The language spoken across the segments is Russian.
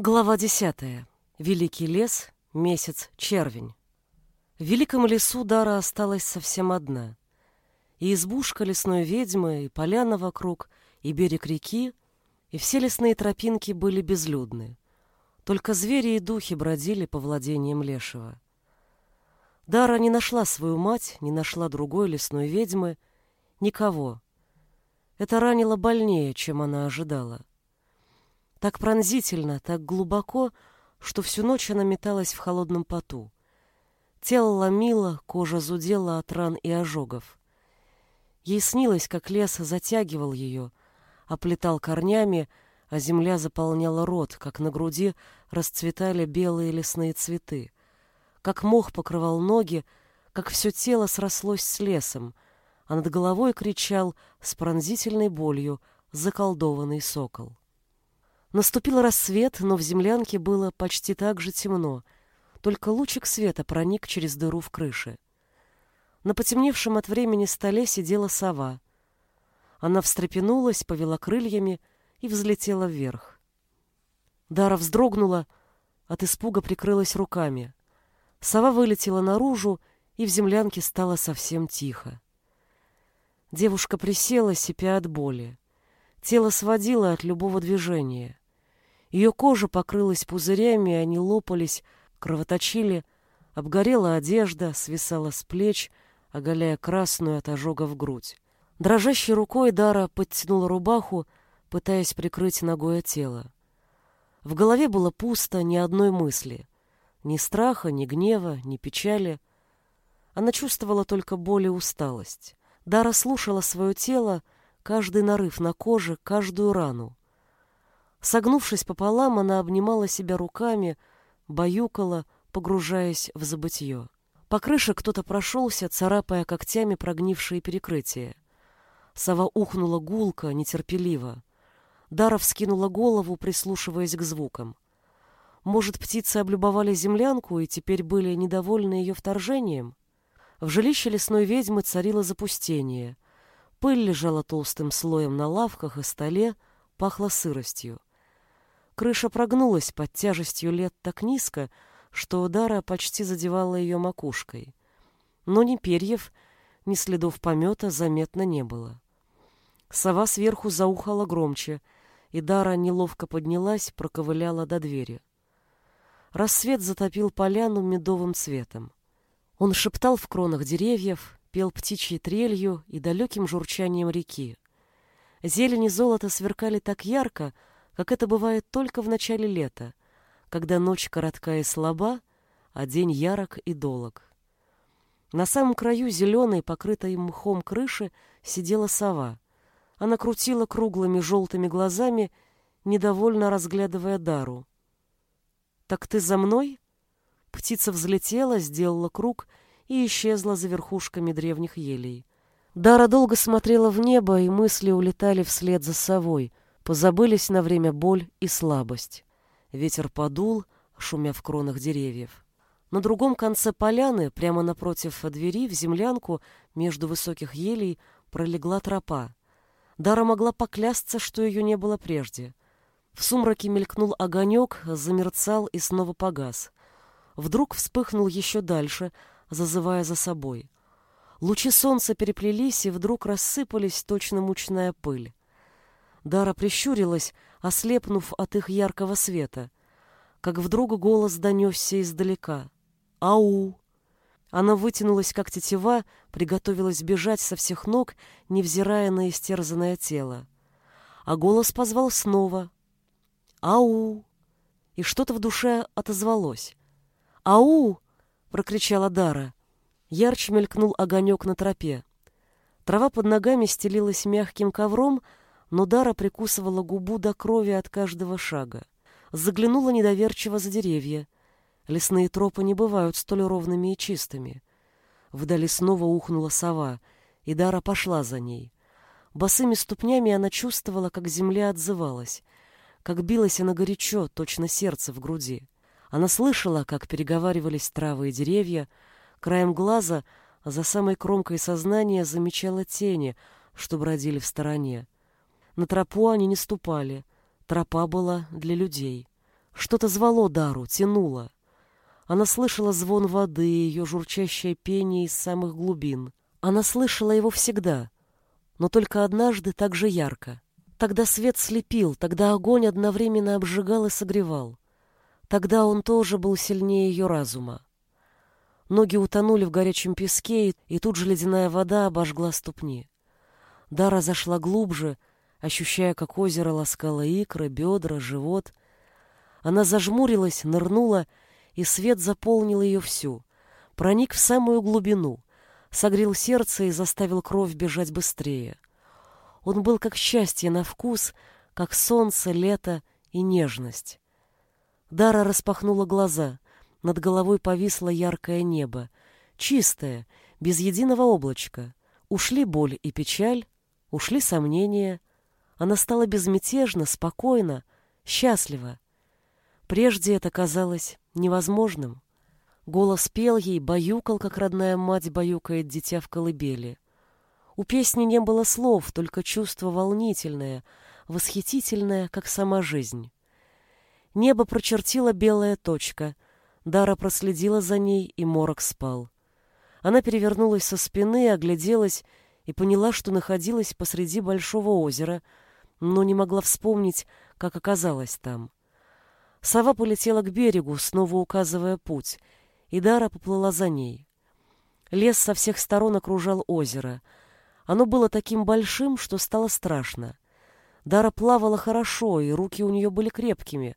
Глава десятая. Великий лес, месяц, червень. В великом лесу Дара осталась совсем одна. И избушка лесной ведьмы, и поляна вокруг, и берег реки, и все лесные тропинки были безлюдны. Только звери и духи бродили по владениям лешего. Дара не нашла свою мать, не нашла другой лесной ведьмы, никого. Это ранило больнее, чем она ожидала. Так пронзительно, так глубоко, что всю ночь она металась в холодном поту. Тело ломило, кожа зудела от ран и ожогов. Ей снилось, как лес затягивал ее, оплетал корнями, а земля заполняла рот, как на груди расцветали белые лесные цветы, как мох покрывал ноги, как все тело срослось с лесом, а над головой кричал с пронзительной болью заколдованный сокол. Наступил рассвет, но в землянке было почти так же темно, только лучик света проник через дыру в крыше. На потемневшем от времени столе сидела сова. Она встрепенулась, повела крыльями и взлетела вверх. Дара вздрогнула, от испуга прикрылась руками. Сова вылетела наружу, и в землянке стало совсем тихо. Девушка присела, сипя от боли. Тело сводило от любого движения. Ее кожа покрылась пузырями, они лопались, кровоточили, обгорела одежда, свисала с плеч, оголяя красную от ожога в грудь. Дрожащей рукой Дара подтянула рубаху, пытаясь прикрыть ногое тело. В голове было пусто ни одной мысли. Ни страха, ни гнева, ни печали. Она чувствовала только боль и усталость. Дара слушала свое тело, каждый нарыв на коже, каждую рану. Согнувшись пополам, она обнимала себя руками, баюкала, погружаясь в забытье. По крыше кто-то прошелся, царапая когтями прогнившие перекрытия. Сова ухнула гулко, нетерпеливо. Дара вскинула голову, прислушиваясь к звукам. Может, птицы облюбовали землянку и теперь были недовольны ее вторжением? В жилище лесной ведьмы царило запустение. Пыль лежала толстым слоем на лавках и столе, пахло сыростью. Крыша прогнулась под тяжестью лет так низко, что удара почти задевала ее макушкой. Но ни перьев, ни следов помета заметно не было. Сова сверху заухала громче, и Дара неловко поднялась, проковыляла до двери. Рассвет затопил поляну медовым цветом. Он шептал в кронах деревьев, пел птичьей трелью и далеким журчанием реки. Зелень и золото сверкали так ярко, как это бывает только в начале лета, когда ночь коротка и слаба, а день ярок и долог. На самом краю зеленой, покрытой мхом крыши, сидела сова. Она крутила круглыми желтыми глазами, недовольно разглядывая Дару. «Так ты за мной?» Птица взлетела, сделала круг и исчезла за верхушками древних елей. Дара долго смотрела в небо, и мысли улетали вслед за совой — Позабылись на время боль и слабость. Ветер подул, шумя в кронах деревьев. На другом конце поляны, прямо напротив двери, в землянку между высоких елей, пролегла тропа. Дара могла поклясться, что ее не было прежде. В сумраке мелькнул огонек, замерцал и снова погас. Вдруг вспыхнул еще дальше, зазывая за собой. Лучи солнца переплелись и вдруг рассыпались точно мучная пыль. Дара прищурилась, ослепнув от их яркого света. Как вдруг голос донесся издалека. «Ау!» Она вытянулась, как тетива, приготовилась бежать со всех ног, невзирая на истерзанное тело. А голос позвал снова. «Ау!» И что-то в душе отозвалось. «Ау!» — прокричала Дара. Ярче мелькнул огонек на тропе. Трава под ногами стелилась мягким ковром, но Дара прикусывала губу до крови от каждого шага. Заглянула недоверчиво за деревья. Лесные тропы не бывают столь ровными и чистыми. Вдали снова ухнула сова, и Дара пошла за ней. Босыми ступнями она чувствовала, как земля отзывалась, как билась она горячо, точно сердце в груди. Она слышала, как переговаривались травы и деревья, краем глаза за самой кромкой сознания замечала тени, что бродили в стороне. На тропу они не ступали. Тропа была для людей. Что-то звало Дару, тянуло. Она слышала звон воды, ее журчащее пение из самых глубин. Она слышала его всегда, но только однажды так же ярко. Тогда свет слепил, тогда огонь одновременно обжигал и согревал. Тогда он тоже был сильнее ее разума. Ноги утонули в горячем песке, и тут же ледяная вода обожгла ступни. Дара зашла глубже, ощущая, как озеро ласкало икры, бедра, живот. Она зажмурилась, нырнула и свет заполнил ее всю, проник в самую глубину, согрел сердце и заставил кровь бежать быстрее. Он был как счастье на вкус, как солнце, лето и нежность. Дара распахнула глаза. Над головой повисло яркое небо, чистое, без единого облачка. Ушли боль и печаль, ушли сомнения. Она стала безмятежна, спокойна, счастлива. Прежде это казалось невозможным. Голос пел ей, баюкал, как родная мать баюкает дитя в колыбели. У песни не было слов, только чувство волнительное, восхитительное, как сама жизнь. Небо прочертила белая точка. Дара проследила за ней, и морок спал. Она перевернулась со спины, огляделась и поняла, что находилась посреди большого озера, но не могла вспомнить, как оказалась там. Сова полетела к берегу, снова указывая путь, и Дара поплыла за ней. Лес со всех сторон окружал озеро. Оно было таким большим, что стало страшно. Дара плавала хорошо, и руки у нее были крепкими,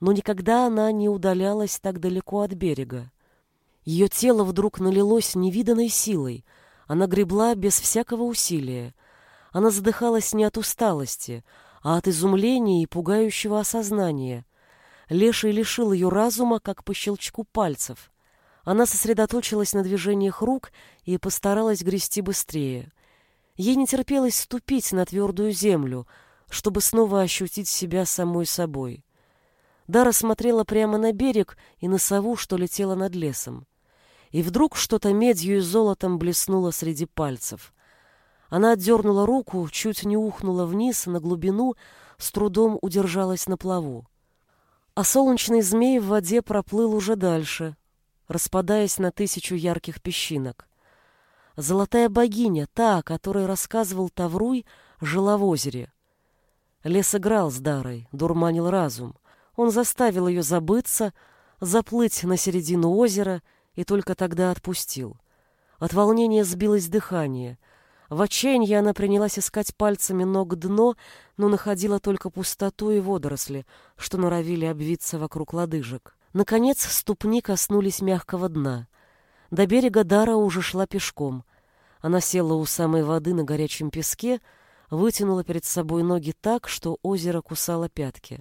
но никогда она не удалялась так далеко от берега. Ее тело вдруг налилось невиданной силой. Она гребла без всякого усилия. Она задыхалась не от усталости, а от изумления и пугающего осознания — Леший лишил ее разума, как по щелчку пальцев. Она сосредоточилась на движениях рук и постаралась грести быстрее. Ей не терпелось ступить на твердую землю, чтобы снова ощутить себя самой собой. Дара смотрела прямо на берег и на сову, что летела над лесом. И вдруг что-то медью и золотом блеснуло среди пальцев. Она отдернула руку, чуть не ухнула вниз на глубину, с трудом удержалась на плаву а солнечный змей в воде проплыл уже дальше, распадаясь на тысячу ярких песчинок. Золотая богиня, та, о которой рассказывал Тавруй, жила в озере. Лес играл с Дарой, дурманил разум. Он заставил ее забыться, заплыть на середину озера и только тогда отпустил. От волнения сбилось дыхание — в отчаянии она принялась искать пальцами ног дно, но находила только пустоту и водоросли, что норовили обвиться вокруг лодыжек. Наконец ступни коснулись мягкого дна. До берега Дара уже шла пешком. Она села у самой воды на горячем песке, вытянула перед собой ноги так, что озеро кусало пятки.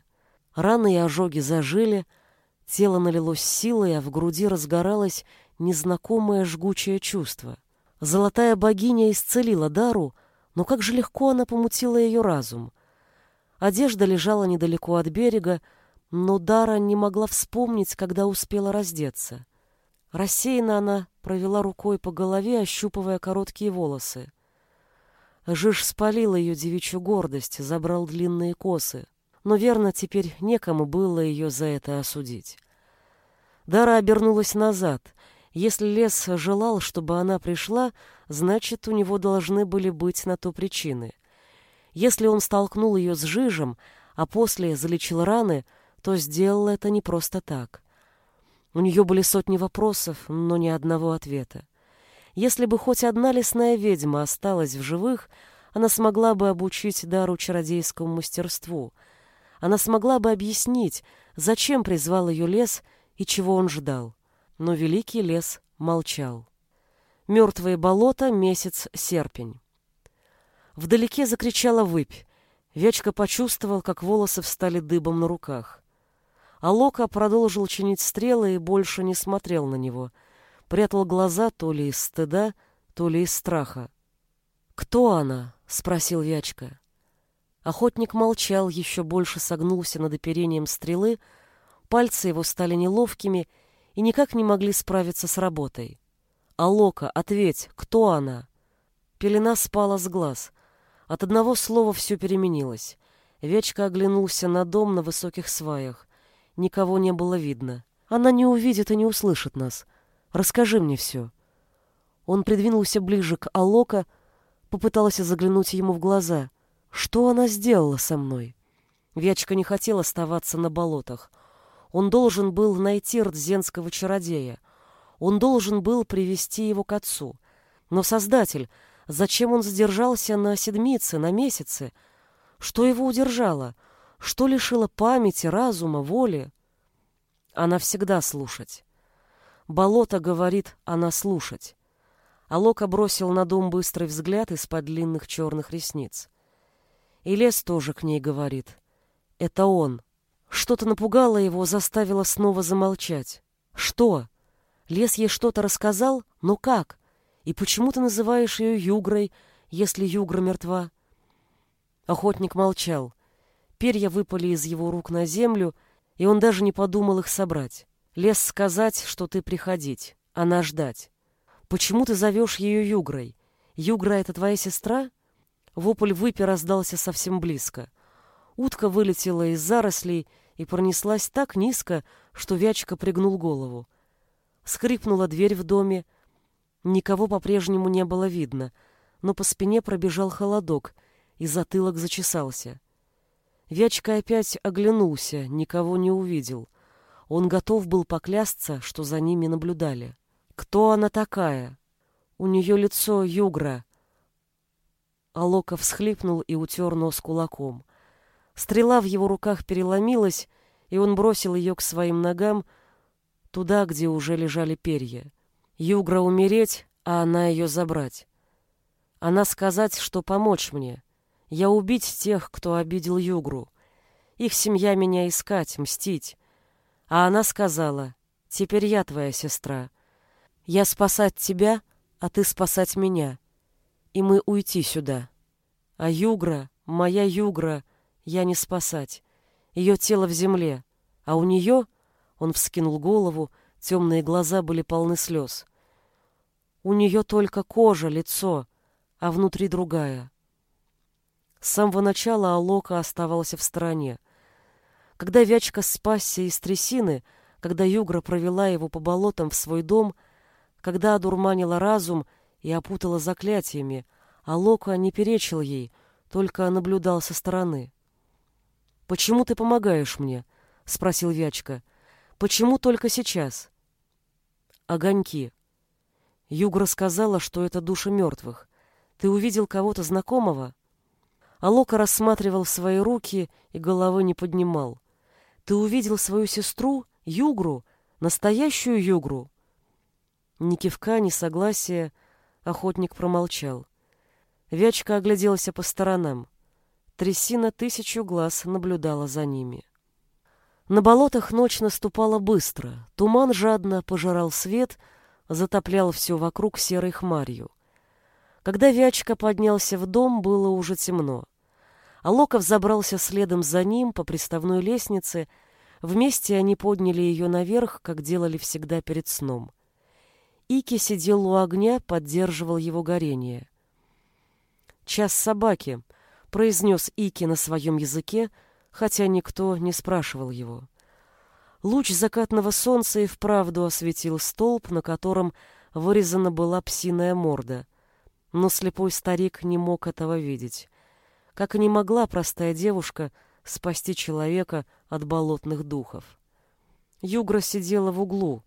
Раны и ожоги зажили, тело налилось силой, а в груди разгоралось незнакомое жгучее чувство. Золотая богиня исцелила Дару, но как же легко она помутила ее разум. Одежда лежала недалеко от берега, но Дара не могла вспомнить, когда успела раздеться. Рассеянно она провела рукой по голове, ощупывая короткие волосы. Жиж спалил ее девичью гордость, забрал длинные косы. Но верно, теперь некому было ее за это осудить. Дара обернулась назад — если лес желал, чтобы она пришла, значит, у него должны были быть на то причины. Если он столкнул ее с жижем, а после залечил раны, то сделал это не просто так. У нее были сотни вопросов, но ни одного ответа. Если бы хоть одна лесная ведьма осталась в живых, она смогла бы обучить дару чародейскому мастерству. Она смогла бы объяснить, зачем призвал ее лес и чего он ждал но великий лес молчал. Мертвые болота, месяц серпень. Вдалеке закричала выпь. Вячка почувствовал, как волосы встали дыбом на руках. А Лока продолжил чинить стрелы и больше не смотрел на него. Прятал глаза то ли из стыда, то ли из страха. «Кто она?» — спросил Вячка. Охотник молчал, еще больше согнулся над оперением стрелы, пальцы его стали неловкими, и никак не могли справиться с работой. «Алока, ответь, кто она?» Пелена спала с глаз. От одного слова все переменилось. Вечка оглянулся на дом на высоких сваях. никого не было видно. Она не увидит и не услышит нас. Расскажи мне все. Он придвинулся ближе к Алока, попытался заглянуть ему в глаза. Что она сделала со мной? Вячка не хотел оставаться на болотах. Он должен был найти рдзенского чародея. Он должен был привести его к отцу. Но Создатель, зачем он задержался на седмице, на месяце? Что его удержало? Что лишило памяти, разума, воли? Она всегда слушать. Болото говорит, она слушать. Алока бросил на дом быстрый взгляд из-под длинных черных ресниц. И лес тоже к ней говорит. Это он. Что-то напугало его, заставило снова замолчать. Что? Лес ей что-то рассказал? Но как? И почему ты называешь ее Югрой, если Югра мертва? Охотник молчал. Перья выпали из его рук на землю, и он даже не подумал их собрать. Лес сказать, что ты приходить, она ждать. Почему ты зовешь ее Югрой? Югра — это твоя сестра? Вопль выпи раздался совсем близко. Утка вылетела из зарослей и пронеслась так низко, что Вячка пригнул голову. Скрипнула дверь в доме. Никого по-прежнему не было видно, но по спине пробежал холодок, и затылок зачесался. Вячка опять оглянулся, никого не увидел. Он готов был поклясться, что за ними наблюдали. Кто она такая? У нее лицо югра. Алока всхлипнул и утер нос кулаком. Стрела в его руках переломилась, и он бросил ее к своим ногам, туда, где уже лежали перья. Югра умереть, а она ее забрать. Она сказать, что помочь мне. Я убить тех, кто обидел Югру. Их семья меня искать, мстить. А она сказала, теперь я твоя сестра. Я спасать тебя, а ты спасать меня. И мы уйти сюда. А Югра, моя Югра, я не спасать. Ее тело в земле. А у нее, он вскинул голову, темные глаза были полны слез. У нее только кожа, лицо, а внутри другая. С самого начала Алока оставался в стороне. Когда Вячка спасся из трясины, когда Югра провела его по болотам в свой дом, когда одурманила разум и опутала заклятиями, Алока не перечил ей, только наблюдал со стороны. «Почему ты помогаешь мне?» — спросил Вячка. «Почему только сейчас?» «Огоньки». Югра сказала, что это души мертвых. «Ты увидел кого-то знакомого?» Алока рассматривал свои руки и головы не поднимал. Ты увидел свою сестру, Югру, настоящую Югру?» Ни кивка, ни согласия охотник промолчал. Вячка огляделся по сторонам. Трясина тысячу глаз наблюдала за ними. На болотах ночь наступала быстро. Туман жадно пожирал свет, затоплял все вокруг серой хмарью. Когда Вячка поднялся в дом, было уже темно. Алоков забрался следом за ним по приставной лестнице. Вместе они подняли ее наверх, как делали всегда перед сном. Ики сидел у огня, поддерживал его горение. «Час собаки», — произнес Ики на своем языке, хотя никто не спрашивал его. Луч закатного солнца и вправду осветил столб, на котором вырезана была псиная морда. Но слепой старик не мог этого видеть как и не могла простая девушка спасти человека от болотных духов. Югра сидела в углу.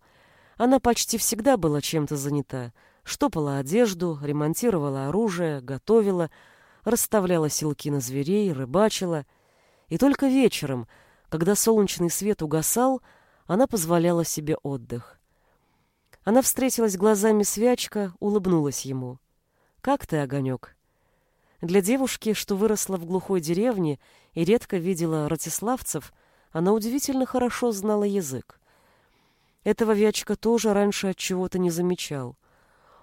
Она почти всегда была чем-то занята. Штопала одежду, ремонтировала оружие, готовила, расставляла силки на зверей, рыбачила. И только вечером, когда солнечный свет угасал, она позволяла себе отдых. Она встретилась глазами с Вячка, улыбнулась ему. «Как ты, огонек?» Для девушки, что выросла в глухой деревне и редко видела ратиславцев, она удивительно хорошо знала язык. Этого Вячка тоже раньше от чего-то не замечал.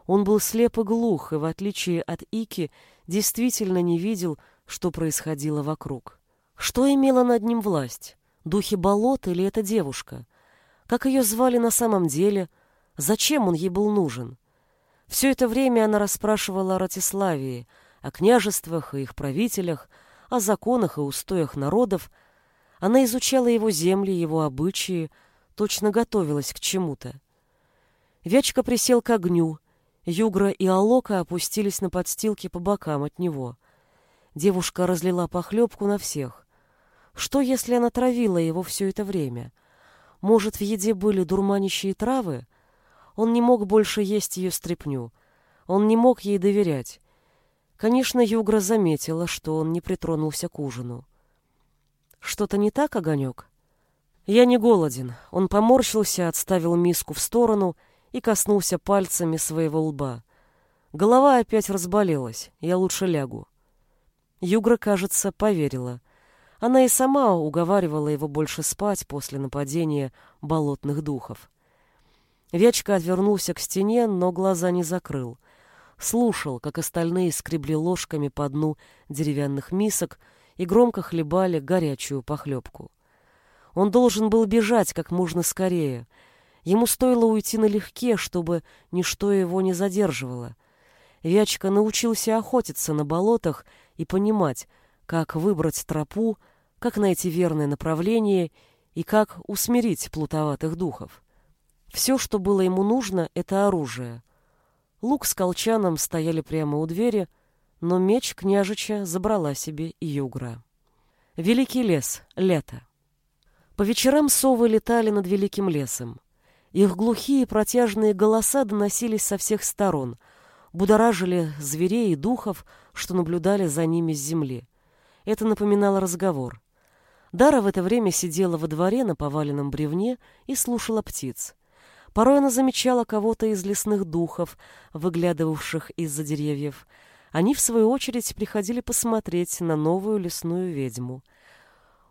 Он был слеп и глух, и, в отличие от Ики, действительно не видел, что происходило вокруг. Что имела над ним власть? Духи болот или эта девушка? Как ее звали на самом деле? Зачем он ей был нужен? Все это время она расспрашивала о Ратиславии — о княжествах и их правителях, о законах и устоях народов. Она изучала его земли, его обычаи, точно готовилась к чему-то. Вячка присел к огню. Югра и Алока опустились на подстилки по бокам от него. Девушка разлила похлебку на всех. Что, если она травила его все это время? Может, в еде были дурманящие травы? Он не мог больше есть ее стряпню. Он не мог ей доверять. Конечно, Югра заметила, что он не притронулся к ужину. «Что-то не так, Огонек?» «Я не голоден». Он поморщился, отставил миску в сторону и коснулся пальцами своего лба. Голова опять разболелась, я лучше лягу. Югра, кажется, поверила. Она и сама уговаривала его больше спать после нападения болотных духов. Вячка отвернулся к стене, но глаза не закрыл. Слушал, как остальные скребли ложками по дну деревянных мисок и громко хлебали горячую похлебку. Он должен был бежать как можно скорее. Ему стоило уйти налегке, чтобы ничто его не задерживало. Вячка научился охотиться на болотах и понимать, как выбрать тропу, как найти верное направление и как усмирить плутоватых духов. Все, что было ему нужно, — это оружие. Лук с колчаном стояли прямо у двери, но меч княжича забрала себе и югра. Великий лес. Лето. По вечерам совы летали над великим лесом. Их глухие протяжные голоса доносились со всех сторон, будоражили зверей и духов, что наблюдали за ними с земли. Это напоминало разговор. Дара в это время сидела во дворе на поваленном бревне и слушала птиц. Порой она замечала кого-то из лесных духов, выглядывавших из-за деревьев. Они, в свою очередь, приходили посмотреть на новую лесную ведьму.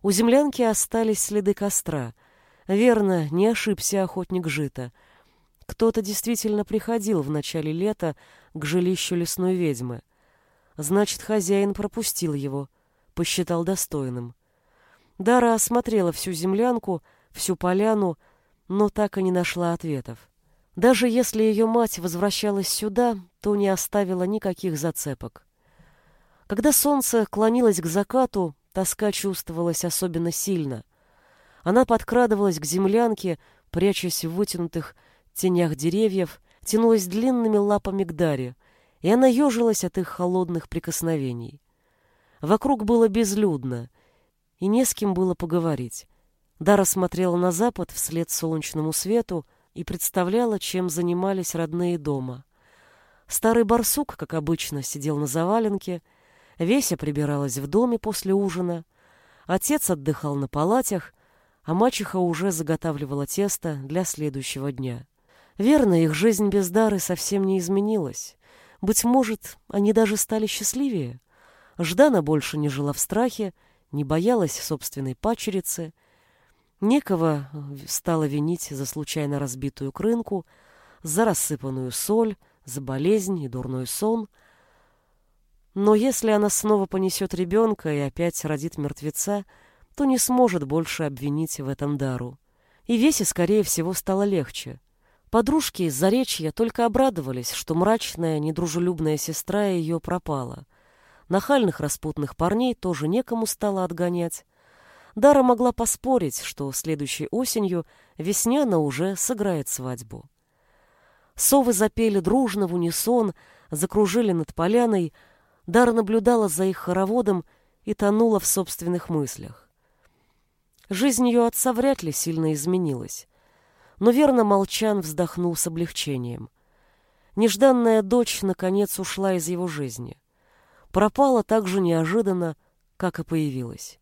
У землянки остались следы костра. Верно, не ошибся охотник жита. Кто-то действительно приходил в начале лета к жилищу лесной ведьмы. Значит, хозяин пропустил его, посчитал достойным. Дара осмотрела всю землянку, всю поляну, но так и не нашла ответов. Даже если ее мать возвращалась сюда, то не оставила никаких зацепок. Когда солнце клонилось к закату, тоска чувствовалась особенно сильно. Она подкрадывалась к землянке, прячась в вытянутых тенях деревьев, тянулась длинными лапами к Даре, и она ежилась от их холодных прикосновений. Вокруг было безлюдно, и не с кем было поговорить. Дара смотрела на запад вслед солнечному свету и представляла, чем занимались родные дома. Старый барсук, как обычно, сидел на заваленке, Веся прибиралась в доме после ужина, отец отдыхал на палатях, а мачеха уже заготавливала тесто для следующего дня. Верно, их жизнь без Дары совсем не изменилась. Быть может, они даже стали счастливее. Ждана больше не жила в страхе, не боялась собственной пачерицы, Некого стало винить за случайно разбитую крынку, за рассыпанную соль, за болезнь и дурной сон. Но если она снова понесет ребенка и опять родит мертвеца, то не сможет больше обвинить в этом дару. И Весе, скорее всего, стало легче. Подружки из Заречья только обрадовались, что мрачная, недружелюбная сестра ее пропала. Нахальных распутных парней тоже некому стало отгонять. Дара могла поспорить, что следующей осенью Весняна уже сыграет свадьбу. Совы запели дружно в унисон, закружили над поляной. Дара наблюдала за их хороводом и тонула в собственных мыслях. Жизнь ее отца вряд ли сильно изменилась. Но верно Молчан вздохнул с облегчением. Нежданная дочь наконец ушла из его жизни. Пропала так же неожиданно, как и появилась.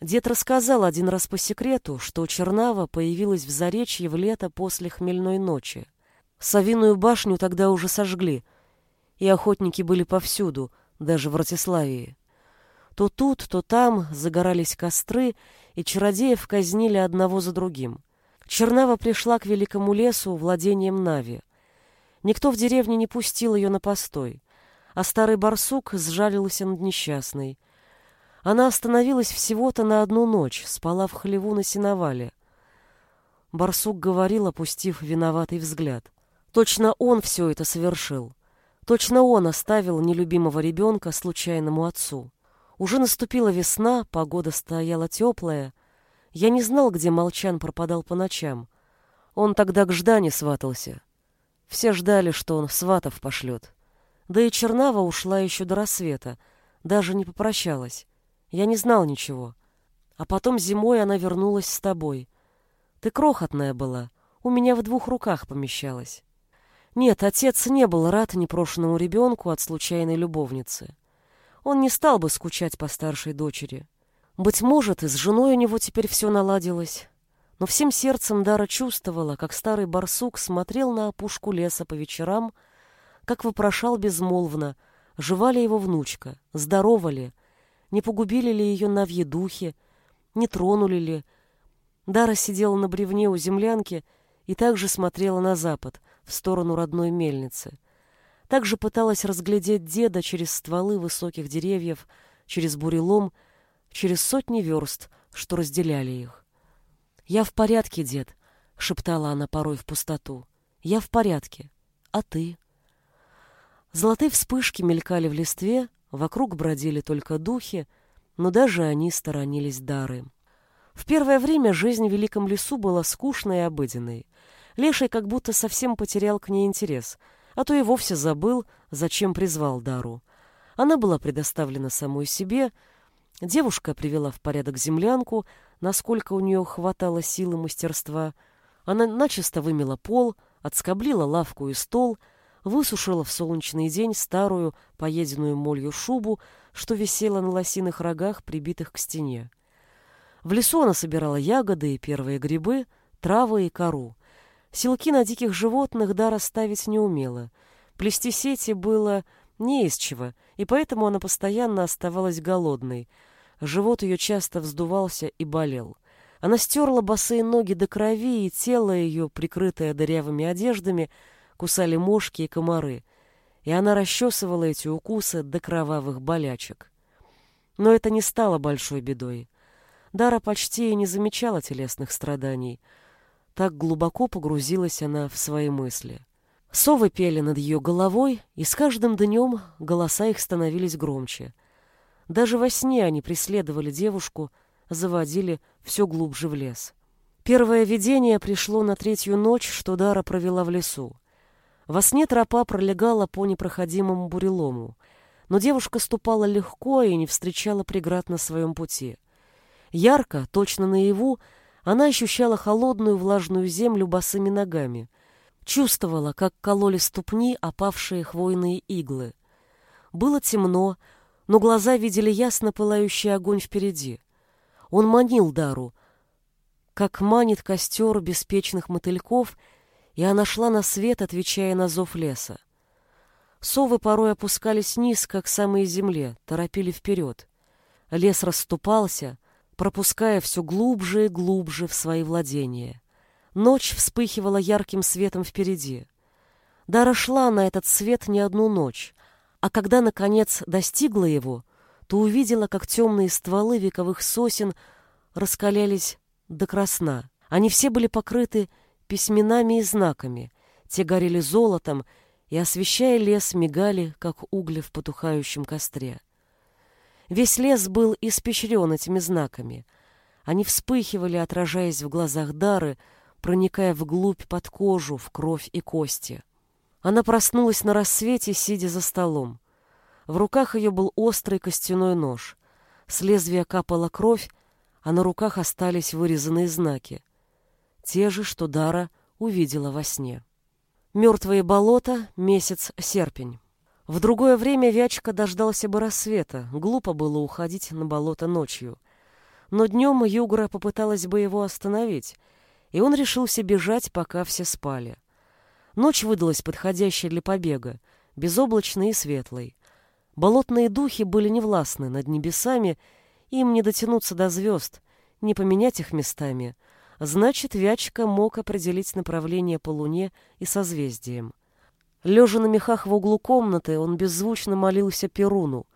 Дед рассказал один раз по секрету, что Чернава появилась в Заречье в лето после хмельной ночи. Савиную башню тогда уже сожгли, и охотники были повсюду, даже в Ратиславии. То тут, то там загорались костры, и чародеев казнили одного за другим. Чернава пришла к великому лесу владением Нави. Никто в деревне не пустил ее на постой, а старый барсук сжалился над несчастной — она остановилась всего-то на одну ночь, спала в хлеву на сеновале. Барсук говорил, опустив виноватый взгляд. Точно он все это совершил. Точно он оставил нелюбимого ребенка случайному отцу. Уже наступила весна, погода стояла теплая. Я не знал, где Молчан пропадал по ночам. Он тогда к Ждане сватался. Все ждали, что он сватов пошлет. Да и Чернава ушла еще до рассвета, даже не попрощалась. Я не знал ничего. А потом зимой она вернулась с тобой. Ты крохотная была, у меня в двух руках помещалась. Нет, отец не был рад непрошенному ребенку от случайной любовницы. Он не стал бы скучать по старшей дочери. Быть может, и с женой у него теперь все наладилось. Но всем сердцем Дара чувствовала, как старый барсук смотрел на опушку леса по вечерам, как вопрошал безмолвно, жива ли его внучка, здорова ли, не погубили ли ее навьи духи, не тронули ли. Дара сидела на бревне у землянки и также смотрела на запад, в сторону родной мельницы. Также пыталась разглядеть деда через стволы высоких деревьев, через бурелом, через сотни верст, что разделяли их. «Я в порядке, дед», — шептала она порой в пустоту. «Я в порядке. А ты?» Золотые вспышки мелькали в листве, вокруг бродили только духи, но даже они сторонились дары. В первое время жизнь в Великом лесу была скучной и обыденной. Леший как будто совсем потерял к ней интерес, а то и вовсе забыл, зачем призвал Дару. Она была предоставлена самой себе, девушка привела в порядок землянку, насколько у нее хватало силы мастерства. Она начисто вымела пол, отскоблила лавку и стол, высушила в солнечный день старую, поеденную молью шубу, что висела на лосиных рогах, прибитых к стене. В лесу она собирала ягоды и первые грибы, травы и кору. Силки на диких животных Дара ставить не умела. Плести сети было не из чего, и поэтому она постоянно оставалась голодной. Живот ее часто вздувался и болел. Она стерла босые ноги до крови, и тело ее, прикрытое дырявыми одеждами, кусали мошки и комары, и она расчесывала эти укусы до кровавых болячек. Но это не стало большой бедой. Дара почти и не замечала телесных страданий — так глубоко погрузилась она в свои мысли. Совы пели над ее головой, и с каждым днем голоса их становились громче. Даже во сне они преследовали девушку, заводили все глубже в лес. Первое видение пришло на третью ночь, что Дара провела в лесу. Во сне тропа пролегала по непроходимому бурелому, но девушка ступала легко и не встречала преград на своем пути. Ярко, точно наяву, она ощущала холодную влажную землю босыми ногами, чувствовала, как кололи ступни опавшие хвойные иглы. Было темно, но глаза видели ясно пылающий огонь впереди. Он манил Дару, как манит костер беспечных мотыльков, и она шла на свет, отвечая на зов леса. Совы порой опускались низко к самой земле, торопили вперед. Лес расступался, пропуская все глубже и глубже в свои владения. Ночь вспыхивала ярким светом впереди. Дара шла на этот свет не одну ночь, а когда, наконец, достигла его, то увидела, как темные стволы вековых сосен раскалялись до красна. Они все были покрыты письменами и знаками, те горели золотом и, освещая лес, мигали, как угли в потухающем костре. Весь лес был испещрен этими знаками. Они вспыхивали, отражаясь в глазах Дары, проникая вглубь под кожу, в кровь и кости. Она проснулась на рассвете, сидя за столом. В руках ее был острый костяной нож. С лезвия капала кровь, а на руках остались вырезанные знаки. Те же, что Дара увидела во сне. Мертвые болота, месяц серпень. В другое время Вячка дождался бы рассвета, глупо было уходить на болото ночью. Но днем Югра попыталась бы его остановить, и он решился бежать, пока все спали. Ночь выдалась подходящей для побега, безоблачной и светлой. Болотные духи были невластны над небесами, им не дотянуться до звезд, не поменять их местами. Значит, Вячка мог определить направление по луне и созвездиям. Лежа на мехах в углу комнаты, он беззвучно молился Перуну,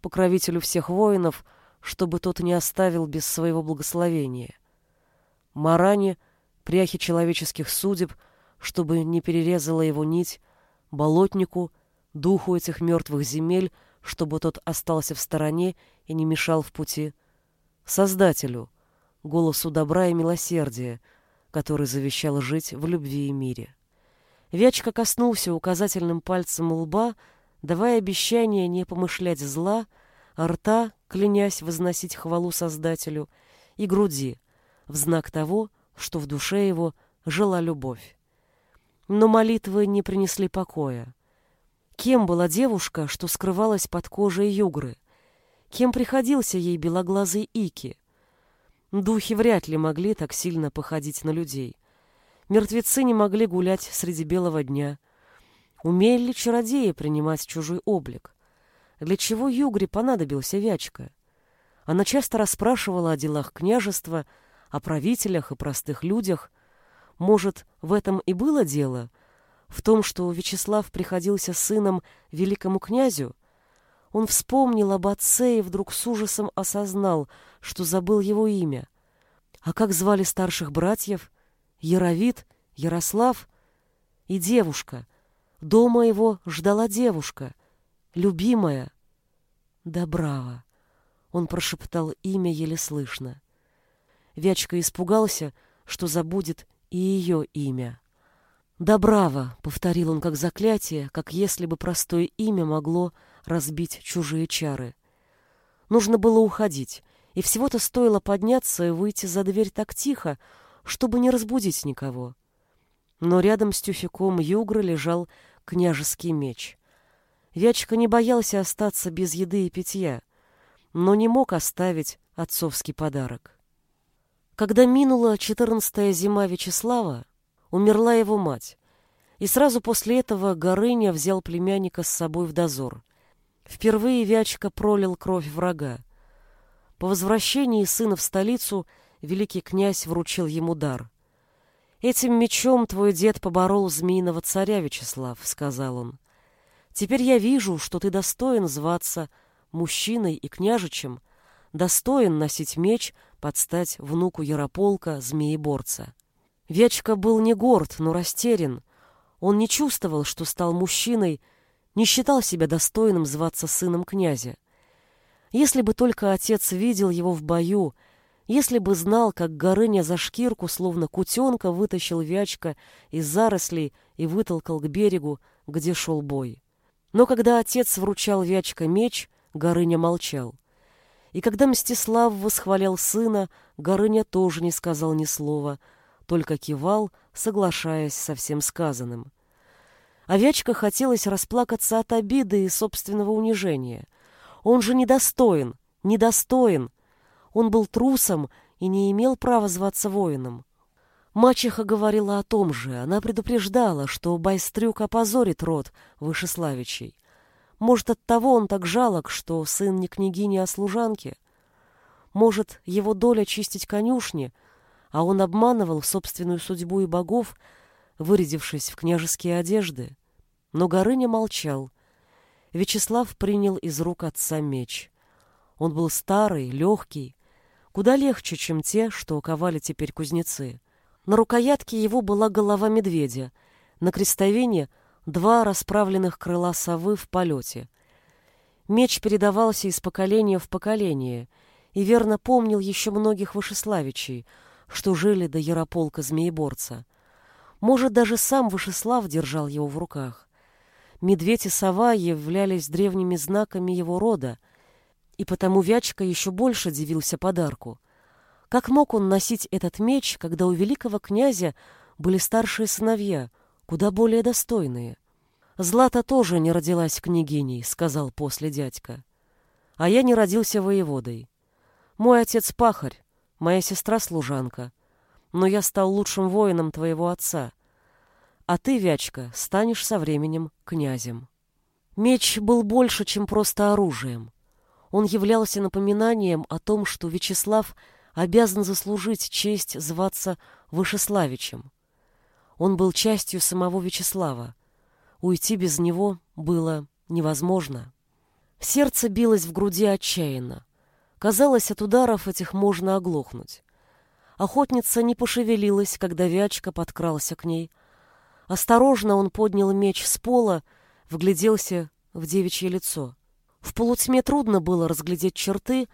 покровителю всех воинов, чтобы тот не оставил без своего благословения. Маране, пряхе человеческих судеб, чтобы не перерезала его нить, болотнику, духу этих мертвых земель, чтобы тот остался в стороне и не мешал в пути, Создателю, голосу добра и милосердия, который завещал жить в любви и мире. Вячка коснулся указательным пальцем лба, давая обещание не помышлять зла, рта, клянясь возносить хвалу Создателю, и груди, в знак того, что в душе его жила любовь. Но молитвы не принесли покоя. Кем была девушка, что скрывалась под кожей югры? Кем приходился ей белоглазый Ики? Духи вряд ли могли так сильно походить на людей. Мертвецы не могли гулять среди белого дня. Умели ли чародеи принимать чужой облик? Для чего Югре понадобился Вячка? Она часто расспрашивала о делах княжества, о правителях и простых людях. Может, в этом и было дело? В том, что Вячеслав приходился сыном великому князю? Он вспомнил об отце и вдруг с ужасом осознал, что забыл его имя. А как звали старших братьев? Яровит, Ярослав и девушка. Дома его ждала девушка, любимая. Добрава. Он прошептал имя еле слышно. Вячка испугался, что забудет и ее имя. «Добрава», — повторил он как заклятие, как если бы простое имя могло разбить чужие чары. Нужно было уходить, и всего-то стоило подняться и выйти за дверь так тихо, чтобы не разбудить никого. Но рядом с тюфяком югры лежал княжеский меч. Вячка не боялся остаться без еды и питья, но не мог оставить отцовский подарок. Когда минула четырнадцатая зима Вячеслава, умерла его мать, и сразу после этого Горыня взял племянника с собой в дозор. Впервые Вячка пролил кровь врага. По возвращении сына в столицу великий князь вручил ему дар. «Этим мечом твой дед поборол змеиного царя, Вячеслав», — сказал он. «Теперь я вижу, что ты достоин зваться мужчиной и княжичем, достоин носить меч под стать внуку Ярополка, змееборца». Вячка был не горд, но растерян. Он не чувствовал, что стал мужчиной, не считал себя достойным зваться сыном князя. Если бы только отец видел его в бою, если бы знал, как Горыня за шкирку, словно кутенка, вытащил Вячка из зарослей и вытолкал к берегу, где шел бой. Но когда отец вручал Вячка меч, Горыня молчал. И когда Мстислав восхвалял сына, Горыня тоже не сказал ни слова — только кивал, соглашаясь со всем сказанным. Овячка хотелось расплакаться от обиды и собственного унижения. Он же недостоин, недостоин. Он был трусом и не имел права зваться воином. Мачеха говорила о том же. Она предупреждала, что Байстрюк опозорит род Вышеславичей. Может, от того он так жалок, что сын не княгини, а служанки? Может, его доля чистить конюшни — а он обманывал собственную судьбу и богов, вырядившись в княжеские одежды. Но Горыня молчал. Вячеслав принял из рук отца меч. Он был старый, легкий, куда легче, чем те, что ковали теперь кузнецы. На рукоятке его была голова медведя, на крестовине два расправленных крыла совы в полете. Меч передавался из поколения в поколение и верно помнил еще многих вышеславичей — что жили до Ярополка Змееборца. Может, даже сам Вышеслав держал его в руках. Медведь и сова являлись древними знаками его рода, и потому Вячка еще больше дивился подарку. Как мог он носить этот меч, когда у великого князя были старшие сыновья, куда более достойные? «Злата тоже не родилась княгиней», — сказал после дядька. «А я не родился воеводой. Мой отец пахарь, моя сестра служанка, но я стал лучшим воином твоего отца. А ты, Вячка, станешь со временем князем. Меч был больше, чем просто оружием. Он являлся напоминанием о том, что Вячеслав обязан заслужить честь зваться Вышеславичем. Он был частью самого Вячеслава. Уйти без него было невозможно. Сердце билось в груди отчаянно. Казалось, от ударов этих можно оглохнуть. Охотница не пошевелилась, когда Вячка подкрался к ней. Осторожно он поднял меч с пола, вгляделся в девичье лицо. В полутьме трудно было разглядеть черты,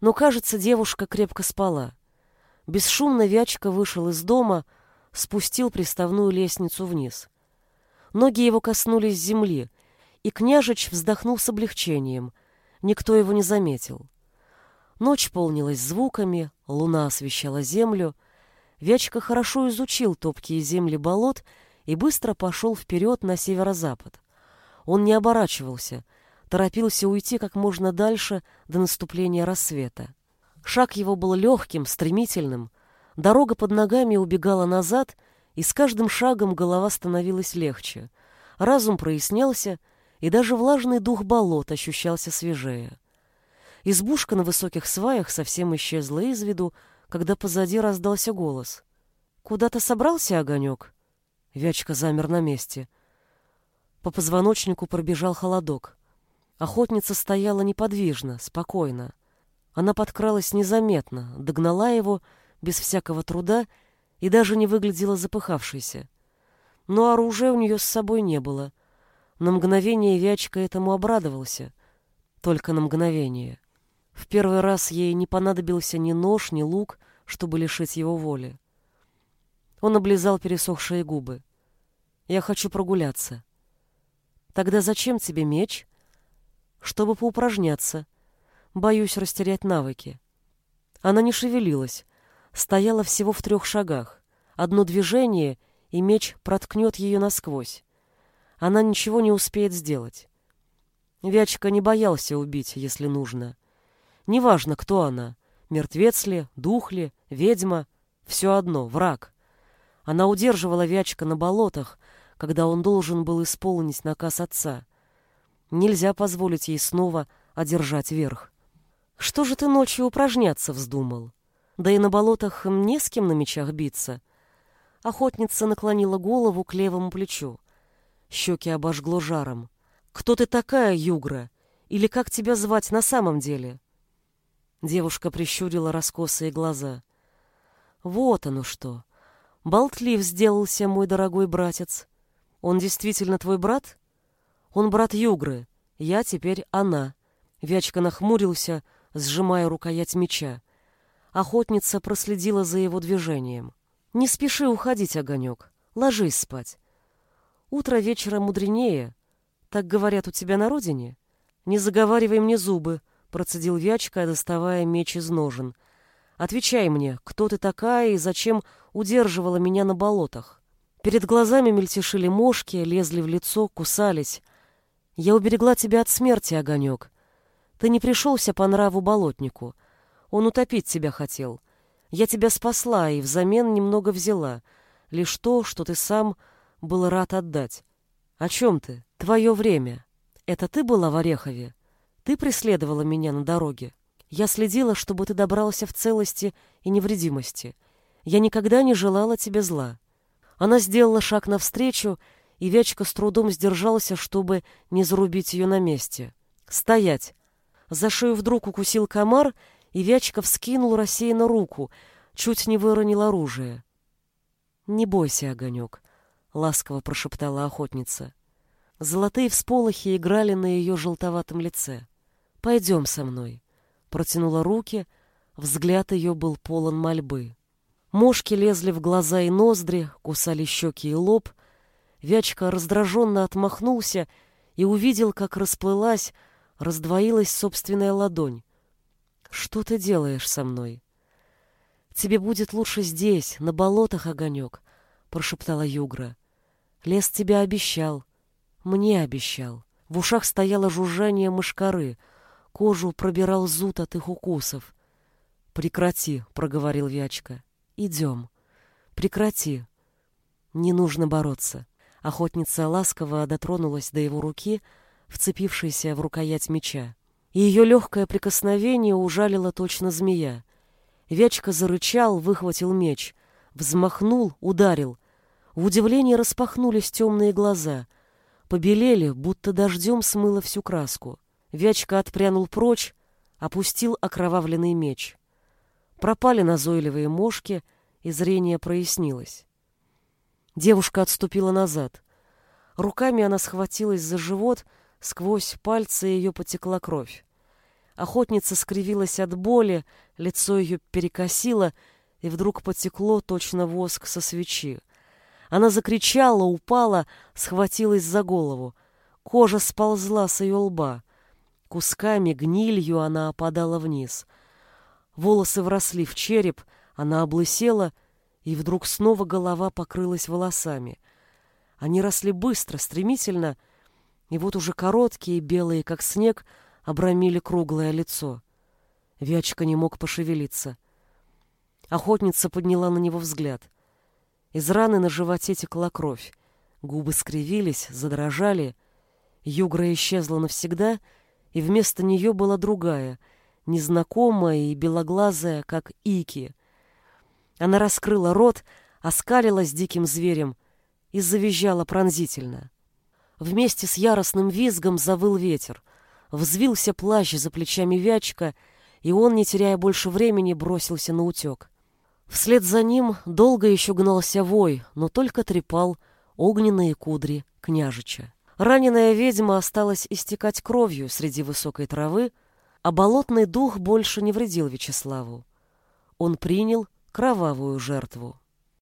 но, кажется, девушка крепко спала. Бесшумно Вячка вышел из дома, спустил приставную лестницу вниз. Ноги его коснулись земли, и княжич вздохнул с облегчением. Никто его не заметил. Ночь полнилась звуками, луна освещала землю. Вячка хорошо изучил топкие земли болот и быстро пошел вперед на северо-запад. Он не оборачивался, торопился уйти как можно дальше до наступления рассвета. Шаг его был легким, стремительным. Дорога под ногами убегала назад, и с каждым шагом голова становилась легче. Разум прояснялся, и даже влажный дух болот ощущался свежее. Избушка на высоких сваях совсем исчезла из виду, когда позади раздался голос. «Куда-то собрался огонек?» Вячка замер на месте. По позвоночнику пробежал холодок. Охотница стояла неподвижно, спокойно. Она подкралась незаметно, догнала его без всякого труда и даже не выглядела запыхавшейся. Но оружия у нее с собой не было. На мгновение Вячка этому обрадовался. Только на мгновение. В первый раз ей не понадобился ни нож, ни лук, чтобы лишить его воли. Он облизал пересохшие губы. «Я хочу прогуляться». «Тогда зачем тебе меч?» «Чтобы поупражняться. Боюсь растерять навыки». Она не шевелилась, стояла всего в трех шагах. Одно движение, и меч проткнет ее насквозь. Она ничего не успеет сделать. Вячка не боялся убить, если нужно. Неважно, кто она, мертвец ли, дух ли, ведьма, все одно, враг. Она удерживала Вячка на болотах, когда он должен был исполнить наказ отца. Нельзя позволить ей снова одержать верх. Что же ты ночью упражняться вздумал? Да и на болотах не с кем на мечах биться. Охотница наклонила голову к левому плечу. Щеки обожгло жаром. «Кто ты такая, Югра? Или как тебя звать на самом деле?» Девушка прищурила раскосые глаза. Вот оно что. Болтлив сделался мой дорогой братец. Он действительно твой брат? Он брат Югры. Я теперь она. Вячка нахмурился, сжимая рукоять меча. Охотница проследила за его движением. Не спеши уходить, огонек. Ложись спать. Утро вечера мудренее. Так говорят у тебя на родине. Не заговаривай мне зубы, процедил Вячка, доставая меч из ножен. Отвечай мне, кто ты такая и зачем удерживала меня на болотах? Перед глазами мельтешили мошки, лезли в лицо, кусались. Я уберегла тебя от смерти, огонек. Ты не пришелся по нраву болотнику. Он утопить тебя хотел. Я тебя спасла и взамен немного взяла. Лишь то, что ты сам был рад отдать. О чем ты? Твое время. Это ты была в Орехове? Ты преследовала меня на дороге. Я следила, чтобы ты добрался в целости и невредимости. Я никогда не желала тебе зла. Она сделала шаг навстречу, и Вячка с трудом сдержался, чтобы не зарубить ее на месте. «Стоять!» За шею вдруг укусил комар, и Вячка вскинул рассеянно руку, чуть не выронил оружие. «Не бойся, огонек», — ласково прошептала охотница. Золотые всполохи играли на ее желтоватом лице. «Пойдем со мной», — протянула руки, взгляд ее был полон мольбы. Мошки лезли в глаза и ноздри, кусали щеки и лоб. Вячка раздраженно отмахнулся и увидел, как расплылась, раздвоилась собственная ладонь. «Что ты делаешь со мной?» «Тебе будет лучше здесь, на болотах, огонек», — прошептала Югра. «Лес тебя обещал, мне обещал». В ушах стояло жужжание мышкары — Кожу пробирал зуд от их укусов. «Прекрати», — проговорил Вячка. «Идем. Прекрати. Не нужно бороться». Охотница ласково дотронулась до его руки, вцепившейся в рукоять меча. Ее легкое прикосновение ужалило точно змея. Вячка зарычал, выхватил меч, взмахнул, ударил. В удивлении распахнулись темные глаза. Побелели, будто дождем смыло всю краску. Вячка отпрянул прочь, опустил окровавленный меч. Пропали назойливые мошки, и зрение прояснилось. Девушка отступила назад. Руками она схватилась за живот, сквозь пальцы ее потекла кровь. Охотница скривилась от боли, лицо ее перекосило, и вдруг потекло точно воск со свечи. Она закричала, упала, схватилась за голову. Кожа сползла с ее лба. Кусками, гнилью она опадала вниз. Волосы вросли в череп, она облысела, и вдруг снова голова покрылась волосами. Они росли быстро, стремительно, и вот уже короткие, белые, как снег, обрамили круглое лицо. Вячка не мог пошевелиться. Охотница подняла на него взгляд. Из раны на животе текла кровь. Губы скривились, задрожали. Югра исчезла навсегда, и вместо нее была другая, незнакомая и белоглазая, как Ики. Она раскрыла рот, оскалилась диким зверем и завизжала пронзительно. Вместе с яростным визгом завыл ветер. Взвился плащ за плечами Вячка — и он, не теряя больше времени, бросился на утек. Вслед за ним долго еще гнался вой, но только трепал огненные кудри княжича. Раненая ведьма осталась истекать кровью среди высокой травы, а болотный дух больше не вредил Вячеславу. Он принял кровавую жертву.